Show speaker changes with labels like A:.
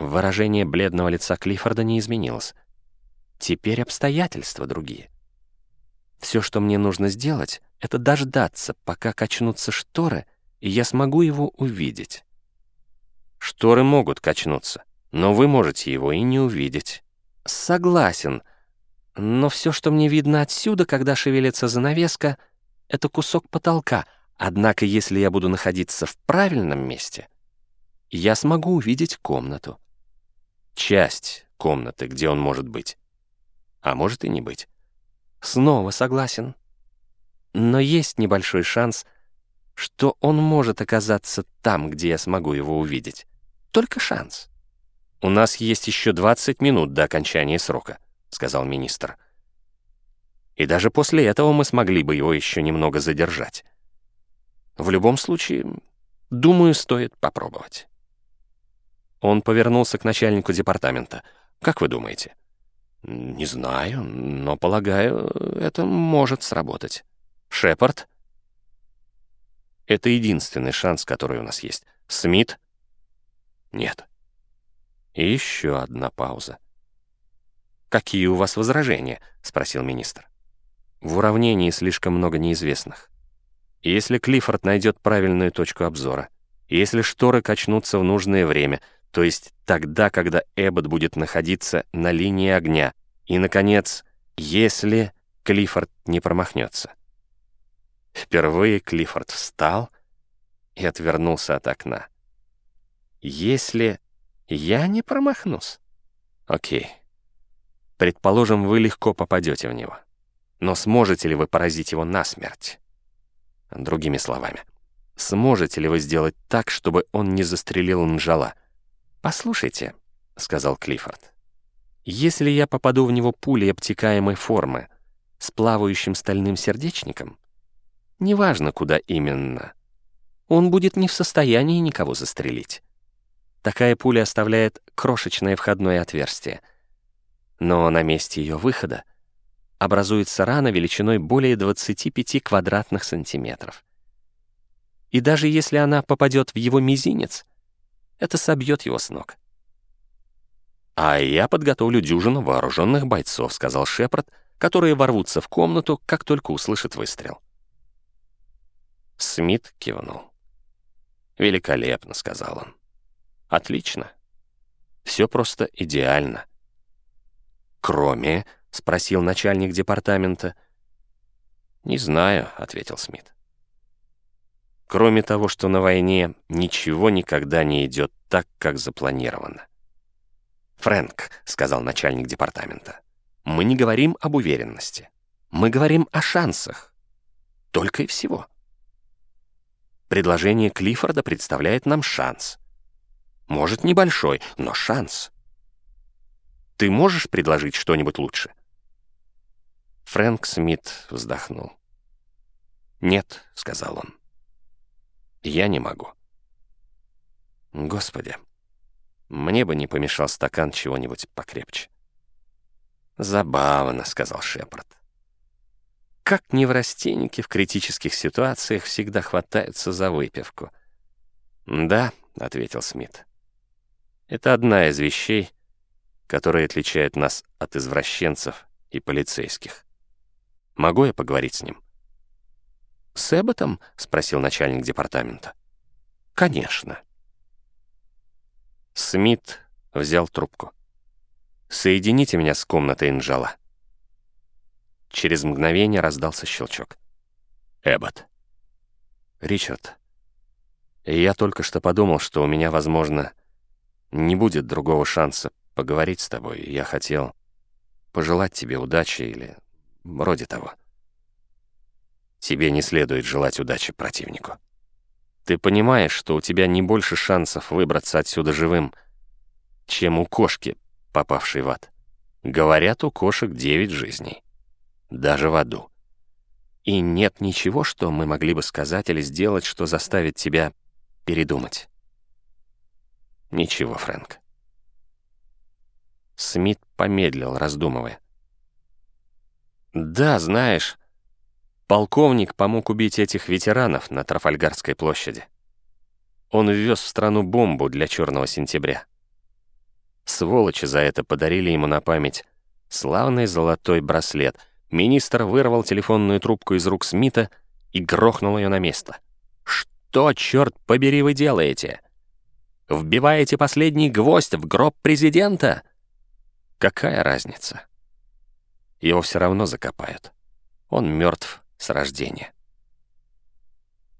A: Выражение бледного лица Клиффорда не изменилось. Теперь обстоятельства другие. Все, что мне нужно сделать, это дождаться, пока качнутся шторы, и я смогу его увидеть. Шторы могут качнуться, но вы можете его и не увидеть. Согласен, но все, что мне видно отсюда, когда шевелится занавеска, это кусок потолка, однако если я буду находиться в правильном месте, я смогу увидеть комнату. Часть комнаты, где он может быть. А может и не быть. Снова согласен. Но есть небольшой шанс, что он может оказаться там, где я смогу его увидеть. Только шанс. «У нас есть еще 20 минут до окончания срока», — сказал министр. «И даже после этого мы смогли бы его еще немного задержать. В любом случае, думаю, стоит попробовать». Он повернулся к начальнику департамента. «Как вы думаете?» «Не знаю, но, полагаю, это может сработать». «Шепард?» «Это единственный шанс, который у нас есть. Смит?» «Нет». И еще одна пауза. «Какие у вас возражения?» — спросил министр. «В уравнении слишком много неизвестных. Если Клиффорд найдет правильную точку обзора, если шторы качнутся в нужное время — то есть тогда, когда Эббот будет находиться на линии огня, и, наконец, если Клиффорд не промахнется. Впервые Клиффорд встал и отвернулся от окна. «Если я не промахнусь?» «Окей. Предположим, вы легко попадете в него. Но сможете ли вы поразить его насмерть?» Другими словами, сможете ли вы сделать так, чтобы он не застрелил Нжала? «Послушайте», — сказал Клиффорд, «если я попаду в него пулей обтекаемой формы с плавающим стальным сердечником, неважно, куда именно, он будет не в состоянии никого застрелить. Такая пуля оставляет крошечное входное отверстие, но на месте ее выхода образуется рана величиной более 25 квадратных сантиметров. И даже если она попадет в его мизинец, это собьет его с ног. «А я подготовлю дюжину вооруженных бойцов», — сказал Шепард, которые ворвутся в комнату, как только услышат выстрел. Смит кивнул. «Великолепно», — сказал он. «Отлично. Все просто идеально». «Кроме?» — спросил начальник департамента. «Не знаю», — ответил Смит. Кроме того, что на войне ничего никогда не идет так, как запланировано. «Фрэнк», — сказал начальник департамента, — «мы не говорим об уверенности. Мы говорим о шансах. Только и всего. Предложение Клиффорда представляет нам шанс. Может, небольшой, но шанс. Ты можешь предложить что-нибудь лучше?» Фрэнк Смит вздохнул. «Нет», — сказал он. Я не могу. Господи, мне бы не помешал стакан чего-нибудь покрепче. «Забавно», — сказал Шепард. «Как неврастенники в критических ситуациях всегда хватаются за выпивку». «Да», — ответил Смит. «Это одна из вещей, которые отличают нас от извращенцев и полицейских. Могу я поговорить с ним?» «С Эбботом?» — спросил начальник департамента. «Конечно». Смит взял трубку. «Соедините меня с комнатой Инжала». Через мгновение раздался щелчок. «Эббот». «Ричард, я только что подумал, что у меня, возможно, не будет другого шанса поговорить с тобой. Я хотел пожелать тебе удачи или вроде того». Тебе не следует желать удачи противнику. Ты понимаешь, что у тебя не больше шансов выбраться отсюда живым, чем у кошки, попавшей в ад. Говорят, у кошек девять жизней. Даже в аду. И нет ничего, что мы могли бы сказать или сделать, что заставит тебя передумать. Ничего, Фрэнк. Смит помедлил, раздумывая. «Да, знаешь, Полковник помог убить этих ветеранов на Трафальгарской площади. Он ввез в страну бомбу для Черного сентября. сволочи за это подарили ему на память славный золотой браслет. Министр вырвал телефонную трубку из рук Смита и грохнул ее на место. «Что, черт побери, вы делаете? Вбиваете последний гвоздь в гроб президента?» «Какая разница? Его все равно закопают. Он мертв с рождения».